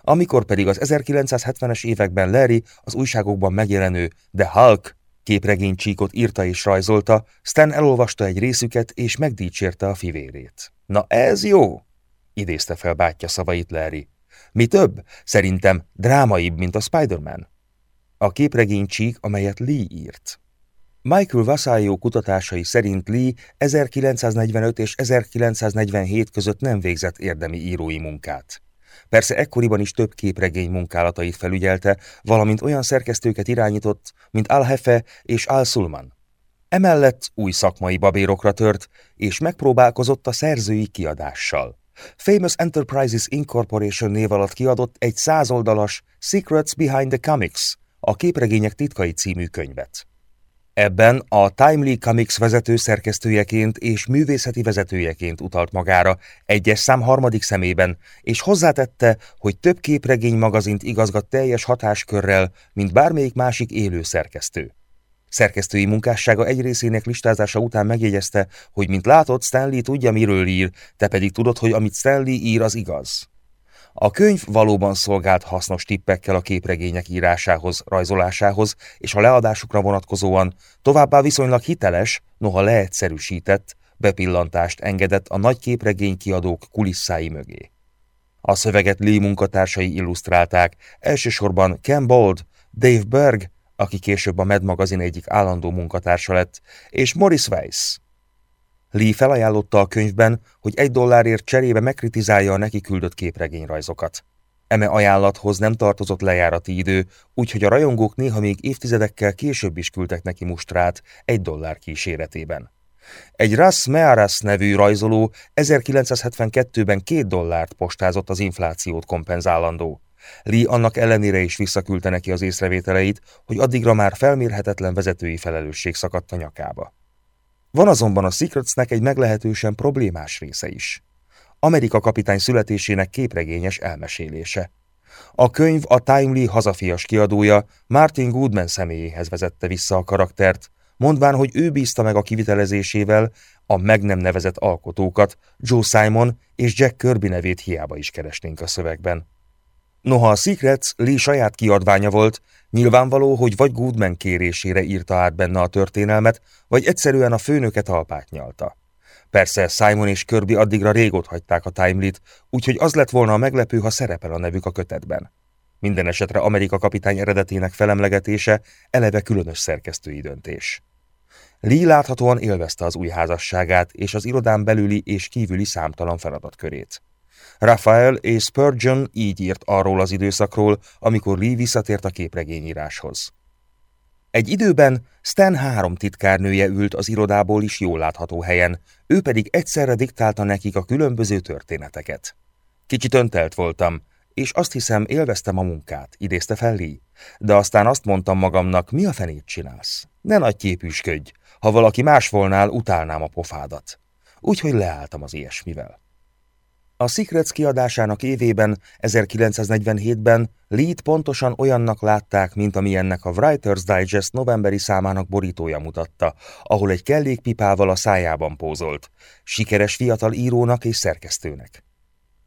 Amikor pedig az 1970-es években Larry az újságokban megjelenő The Hulk Képregénycsíkot írta és rajzolta, Stan elolvasta egy részüket és megdícsérte a fivérét. Na ez jó! idézte fel bátyja szavait Larry. Mi több, szerintem drámaibb, mint a Spider-Man. A képregénycsík, amelyet Lee írt. Michael Vasallo kutatásai szerint Lee 1945 és 1947 között nem végzett érdemi írói munkát. Persze ekkoriban is több képregény munkálatait felügyelte, valamint olyan szerkesztőket irányított, mint Al-Hefe és Al-Sulman. Emellett új szakmai babérokra tört, és megpróbálkozott a szerzői kiadással. Famous Enterprises Incorporation név alatt kiadott egy százoldalas Secrets Behind the Comics, a képregények titkai című könyvet. Ebben a Timely Comics vezető szerkesztőjeként és művészeti vezetőjeként utalt magára egyes szám harmadik szemében, és hozzátette, hogy több képregény magazint igazgat teljes hatáskörrel, mint bármelyik másik élő szerkesztő. Szerkesztői munkássága egy részének listázása után megjegyezte, hogy mint látod, Stanley tudja, miről ír, te pedig tudod, hogy amit Stanley ír, az igaz. A könyv valóban szolgált hasznos tippekkel a képregények írásához, rajzolásához és a leadásukra vonatkozóan, továbbá viszonylag hiteles, noha leegyszerűsített, bepillantást engedett a nagy képregény kiadók kulisszái mögé. A szöveget Lee munkatársai illusztrálták, elsősorban Ken Bold, Dave Berg, aki később a Mad magazin egyik állandó munkatársa lett, és Morris Weiss. Lee felajánlotta a könyvben, hogy egy dollárért cserébe megkritizálja a neki küldött képregényrajzokat. Eme ajánlathoz nem tartozott lejárati idő, úgyhogy a rajongók néha még évtizedekkel később is küldtek neki mustrát egy dollár kíséretében. Egy Ras Mearas nevű rajzoló 1972-ben két dollárt postázott az inflációt kompenzálandó. Lee annak ellenére is visszaküldte neki az észrevételeit, hogy addigra már felmérhetetlen vezetői felelősség szakadt a nyakába. Van azonban a Secretsnek egy meglehetősen problémás része is. Amerika kapitány születésének képregényes elmesélése. A könyv a Timely hazafias kiadója Martin Goodman személyéhez vezette vissza a karaktert, mondván, hogy ő bízta meg a kivitelezésével a meg nem nevezett alkotókat, Joe Simon és Jack Kirby nevét hiába is keresnénk a szövegben. Noha a Secrets Lee saját kiadványa volt, nyilvánvaló, hogy vagy Goodman kérésére írta át benne a történelmet, vagy egyszerűen a főnöket alpát nyalta. Persze Simon és Kirby addigra régót hagyták a Timely-t, úgyhogy az lett volna a meglepő, ha szerepel a nevük a kötetben. Minden esetre Amerika kapitány eredetének felemlegetése eleve különös szerkesztői döntés. Lee láthatóan élvezte az új házasságát és az irodán belüli és kívüli számtalan feladatkörét. Raphael és Spurgeon így írt arról az időszakról, amikor Lee visszatért a képregényíráshoz. Egy időben Stan három titkárnője ült az irodából is jól látható helyen, ő pedig egyszerre diktálta nekik a különböző történeteket. Kicsit öntelt voltam, és azt hiszem élveztem a munkát, idézte fel Lee. De aztán azt mondtam magamnak, mi a fenét csinálsz? Ne nagy képüsködj, ha valaki más volnál, utálnám a pofádat. Úgyhogy leálltam az ilyesmivel. A Secrets kiadásának évében, 1947-ben Lee-t pontosan olyannak látták, mint amilyennek a Writer's Digest novemberi számának borítója mutatta, ahol egy kellékpipával a szájában pózolt. Sikeres fiatal írónak és szerkesztőnek.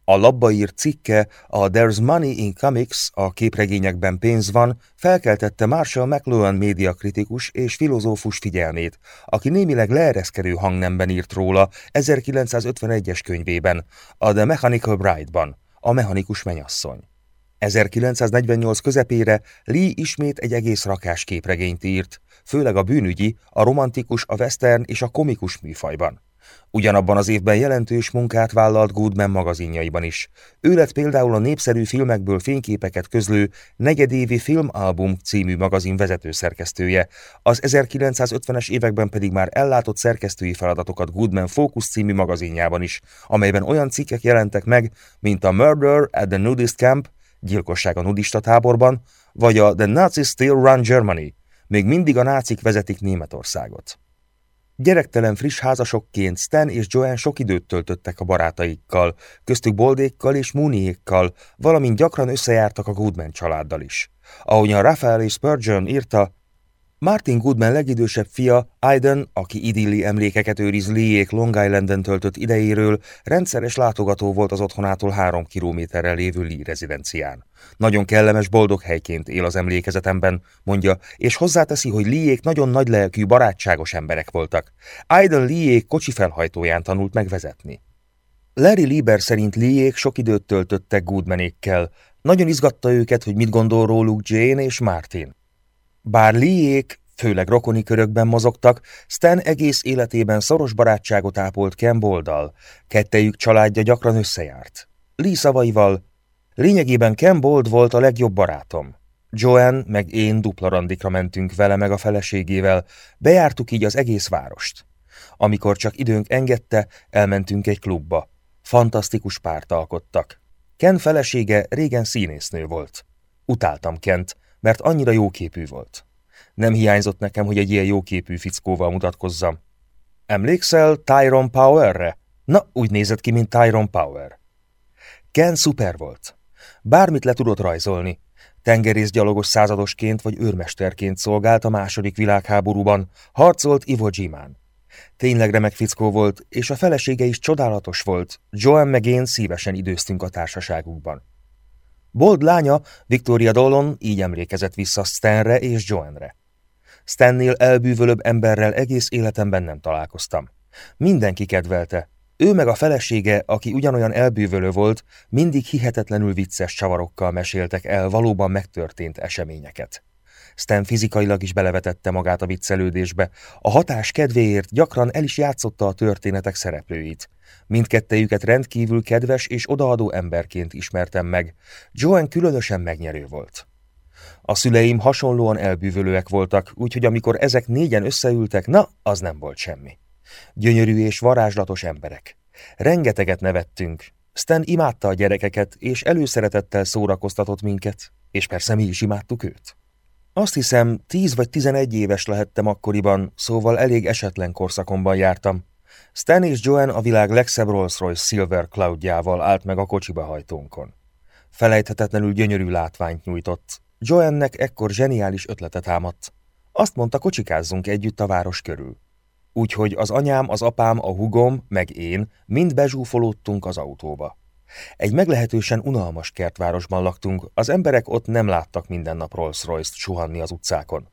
A labba írt cikke, a There's Money in Comics, a képregényekben pénz van, felkeltette Marshall McLuhan médiakritikus és filozófus figyelmét, aki némileg leereszkedő hangnemben írt róla 1951-es könyvében, a The Mechanical Bride-ban, a mechanikus menyasszony. 1948 közepére Lee ismét egy egész rakás képregényt írt, főleg a bűnügyi, a romantikus, a western és a komikus műfajban. Ugyanabban az évben jelentős munkát vállalt Goodman magazinjaiban is. Ő lett például a népszerű filmekből fényképeket közlő Negyedévi Filmalbum című magazin vezetőszerkesztője, az 1950-es években pedig már ellátott szerkesztői feladatokat Goodman Focus című magazinjában is, amelyben olyan cikkek jelentek meg, mint a Murder at the Nudist Camp, gyilkosság a nudista táborban, vagy a The Nazis Still Run Germany, még mindig a nácik vezetik Németországot. Gyerektelen friss házasokként Stan és Joanne sok időt töltöttek a barátaikkal, köztük Boldékkal és Mooniékkal, valamint gyakran összejártak a Goodman családdal is. Ahogyan Raphael és Spurgeon írta, Martin Goodman legidősebb fia, Aiden, aki idilli emlékeket őriz Leék Long Islanden töltött idejéről, rendszeres látogató volt az otthonától három kilométerrel lévő Lee rezidencián. Nagyon kellemes, boldog helyként él az emlékezetemben, mondja, és hozzáteszi, hogy Leék nagyon nagy lelkű, barátságos emberek voltak. Aiden Leék kocsi felhajtóján tanult megvezetni. Larry Lieber szerint Leék sok időt töltöttek Goodmanékkel. Nagyon izgatta őket, hogy mit gondol róluk Jane és Martin. Bár Liék főleg rokoni körökben mozogtak, Stan egész életében szoros barátságot ápolt Ken Boldal, kettejük családja gyakran összejárt. Lee szavaival, lényegében Ken Bold volt a legjobb barátom. Joanne meg én dupla randikra mentünk vele meg a feleségével, bejártuk így az egész várost. Amikor csak időnk engedte, elmentünk egy klubba. Fantasztikus párt alkottak. Ken felesége régen színésznő volt. Utáltam Kent, mert annyira jóképű volt. Nem hiányzott nekem, hogy egy ilyen jóképű fickóval mutatkozzam. Emlékszel Tyrone Powerre? Na, úgy nézett ki, mint Tyrone Power. Ken szuper volt. Bármit le tudott rajzolni. Tengerészgyalogos századosként vagy őrmesterként szolgált a második világháborúban, harcolt Iwo Jimán. Tényleg remek fickó volt, és a felesége is csodálatos volt. Joan meg én szívesen időztünk a társaságukban. Bold lánya, Victoria Dolan így emlékezett vissza Stanre és Joanre. Stannél elbűvölőbb emberrel egész életemben nem találkoztam. Mindenki kedvelte. Ő meg a felesége, aki ugyanolyan elbűvölő volt, mindig hihetetlenül vicces csavarokkal meséltek el valóban megtörtént eseményeket. Stan fizikailag is belevetette magát a viccelődésbe, a hatás kedvéért gyakran el is játszotta a történetek szereplőit. Mindkettejüket rendkívül kedves és odaadó emberként ismertem meg. Joan különösen megnyerő volt. A szüleim hasonlóan elbűvölőek voltak, úgyhogy amikor ezek négyen összeültek, na, az nem volt semmi. Gyönyörű és varázslatos emberek. Rengeteget nevettünk. Stan imádta a gyerekeket, és előszeretettel szórakoztatott minket, és persze mi is imádtuk őt. Azt hiszem, tíz vagy tizenegy éves lehettem akkoriban, szóval elég esetlen korszakomban jártam. Stan és Joan a világ legszebb Rolls-Royce Silver Cloudjával állt meg a kocsiba hajtónkon. Felejthetetlenül gyönyörű látványt nyújtott. Joannek ekkor zseniális ötletet támadt. Azt mondta, kocsikázzunk együtt a város körül. Úgyhogy az anyám, az apám, a hugom, meg én mind bezsúfolódtunk az autóba. Egy meglehetősen unalmas kertvárosban laktunk, az emberek ott nem láttak minden nap Rolls-Royce-t suhanni az utcákon.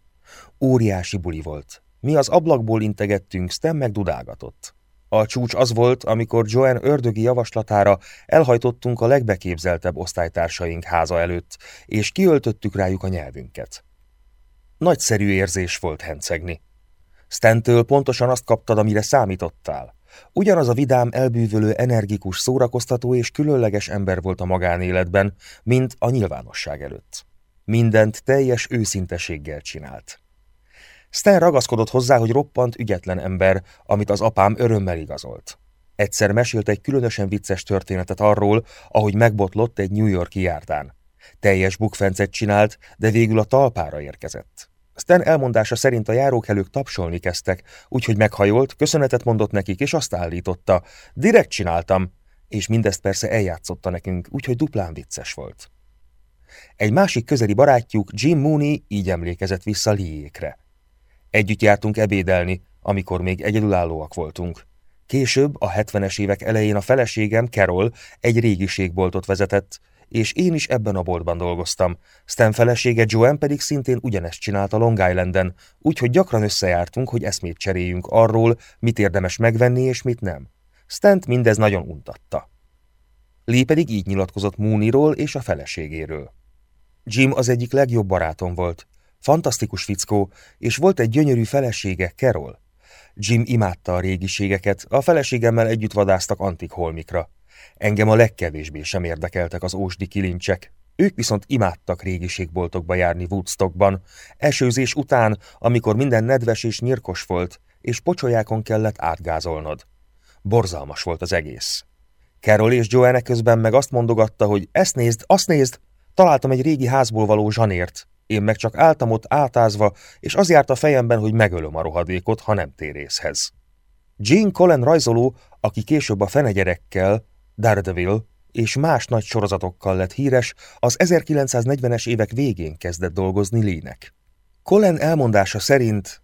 Óriási buli volt. Mi az ablakból integettünk, Stem meg dudálgatott. A csúcs az volt, amikor Joan ördögi javaslatára elhajtottunk a legbeképzeltebb osztálytársaink háza előtt, és kiöltöttük rájuk a nyelvünket. Nagyszerű érzés volt hencegni. Stentől pontosan azt kaptad, amire számítottál. Ugyanaz a vidám, elbűvölő, energikus, szórakoztató és különleges ember volt a magánéletben, mint a nyilvánosság előtt. Mindent teljes őszinteséggel csinált. Stan ragaszkodott hozzá, hogy roppant ügyetlen ember, amit az apám örömmel igazolt. Egyszer mesélt egy különösen vicces történetet arról, ahogy megbotlott egy New Yorki járdán. Teljes bukfencet csinált, de végül a talpára érkezett. Stan elmondása szerint a járókelők tapsolni kezdtek, úgyhogy meghajolt, köszönetet mondott nekik, és azt állította. Direkt csináltam, és mindezt persze eljátszotta nekünk, úgyhogy duplán vicces volt. Egy másik közeli barátjuk, Jim Mooney, így emlékezett vissza Liékre. Együtt jártunk ebédelni, amikor még egyedülállóak voltunk. Később, a 70-es évek elején a feleségem, Carol, egy régiségboltot vezetett, és én is ebben a boltban dolgoztam. Stan felesége Joan pedig szintén ugyanezt csinálta Long Islanden, úgyhogy gyakran összejártunk, hogy eszmét cseréljünk arról, mit érdemes megvenni és mit nem. Stant mindez nagyon untatta. Lee pedig így nyilatkozott Mooneyról és a feleségéről. Jim az egyik legjobb barátom volt. Fantasztikus fickó, és volt egy gyönyörű felesége, Carol. Jim imádta a régiségeket, a feleségemmel együtt vadáztak antik holmikra. Engem a legkevésbé sem érdekeltek az ósdi kilincsek. Ők viszont imádtak régiségboltokba járni Woodstockban, esőzés után, amikor minden nedves és nyirkos volt, és pocsolyákon kellett átgázolnod. Borzalmas volt az egész. Carol és Joanne közben meg azt mondogatta, hogy ezt nézd, azt nézd, találtam egy régi házból való zsanért. Én meg csak álltam ott átázva, és az járt a fejemben, hogy megölöm a rohadékot, ha nem térészhez. Jean Colin rajzoló, aki később a fenegyerekkel, Daredevil és más nagy sorozatokkal lett híres, az 1940-es évek végén kezdett dolgozni Lee-nek. Colin elmondása szerint,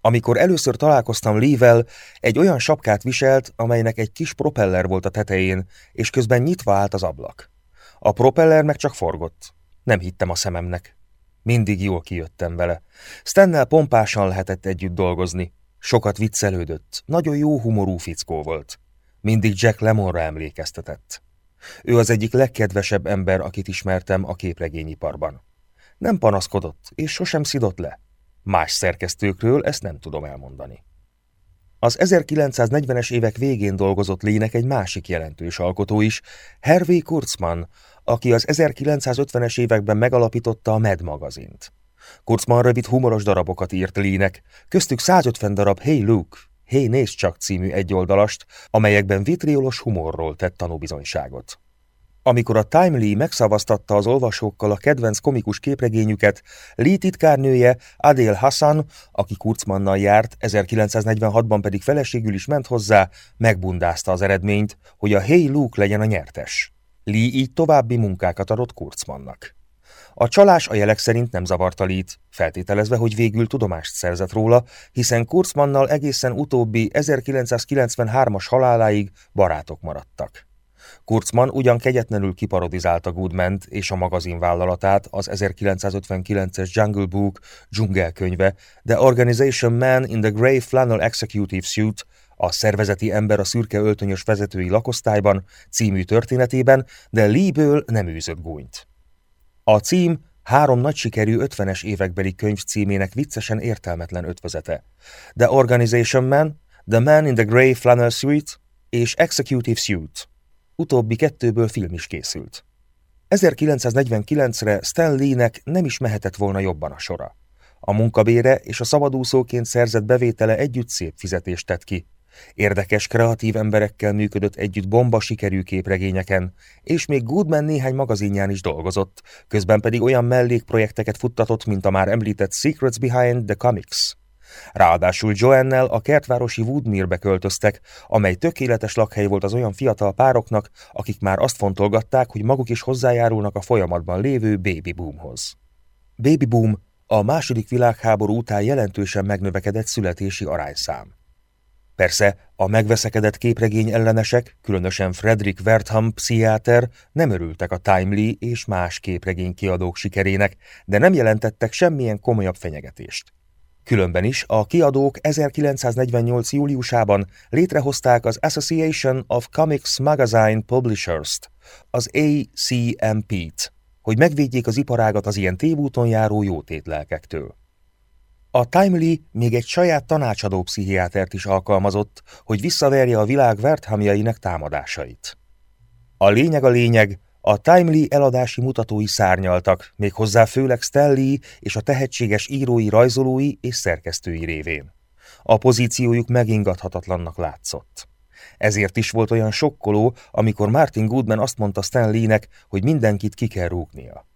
amikor először találkoztam Lee-vel, egy olyan sapkát viselt, amelynek egy kis propeller volt a tetején, és közben nyitva állt az ablak. A propeller meg csak forgott. Nem hittem a szememnek. Mindig jól kijöttem vele. Stennel pompásan lehetett együtt dolgozni. Sokat viccelődött, nagyon jó humorú fickó volt. Mindig Jack Lemonra emlékeztetett. Ő az egyik legkedvesebb ember, akit ismertem a képregényiparban. Nem panaszkodott, és sosem szidott le. Más szerkesztőkről ezt nem tudom elmondani. Az 1940-es évek végén dolgozott Lének egy másik jelentős alkotó is, Hervé Kurzmann, aki az 1950-es években megalapította a Mad magazint. Kurzmann rövid humoros darabokat írt Lének, köztük 150 darab Hey Luke, Hey nézd csak című egyoldalast, amelyekben vitriolos humorról tett tanúbizonyságot. Amikor a Timely megszavaztatta az olvasókkal a kedvenc komikus képregényüket, Lee titkárnője Adél Hassan, aki Kurzmannal járt, 1946-ban pedig feleségül is ment hozzá, megbundázta az eredményt, hogy a Hey Luke legyen a nyertes. Lee így további munkákat adott Kurzmannnak. A csalás a jelek szerint nem zavarta Lee-t, feltételezve, hogy végül tudomást szerzett róla, hiszen Kurzmannal egészen utóbbi 1993-as haláláig barátok maradtak. Kurzman ugyan kegyetlenül kiparodizálta Goodment és a magazin vállalatát az 1959-es Jungle Book dzsungelkönyve The Organization Man in the Grey Flannel Executive Suit a szervezeti ember a szürke öltönyös vezetői lakosztályban című történetében, de Lee-ből nem űzött gúnyt. A cím három nagy sikerű 50-es évekbeli könyv címének viccesen értelmetlen ötvözete. The Organization Man, The Man in the Grey Flannel Suit és Executive Suit. Utóbbi kettőből film is készült. 1949-re Stan Lee-nek nem is mehetett volna jobban a sora. A munkabére és a szabadúszóként szerzett bevétele együtt szép fizetést tett ki, Érdekes, kreatív emberekkel működött együtt bomba sikerű képregényeken, és még Goodman néhány magazinján is dolgozott, közben pedig olyan mellékprojekteket futtatott, mint a már említett Secrets Behind the Comics. Ráadásul Joannel a kertvárosi Woodmere-be költöztek, amely tökéletes lakhely volt az olyan fiatal pároknak, akik már azt fontolgatták, hogy maguk is hozzájárulnak a folyamatban lévő baby boomhoz. Baby boom a második világháború után jelentősen megnövekedett születési arányszám. Persze a megveszekedett képregény ellenesek, különösen Frederick Wertham pszichiáter nem örültek a Timely és más képregény kiadók sikerének, de nem jelentettek semmilyen komolyabb fenyegetést. Különben is a kiadók 1948. júliusában létrehozták az Association of Comics Magazine Publishers-t, az ACMP-t, hogy megvédjék az iparágat az ilyen tévúton járó jótétlelkektől. A Timely még egy saját tanácsadó pszichiátert is alkalmazott, hogy visszaverje a világ verthamjainek támadásait. A lényeg a lényeg, a Timely eladási mutatói szárnyaltak, méghozzá főleg Stelly és a tehetséges írói, rajzolói és szerkesztői révén. A pozíciójuk megingathatatlannak látszott. Ezért is volt olyan sokkoló, amikor Martin Goodman azt mondta Stanleynek, hogy mindenkit ki kell rúgnia.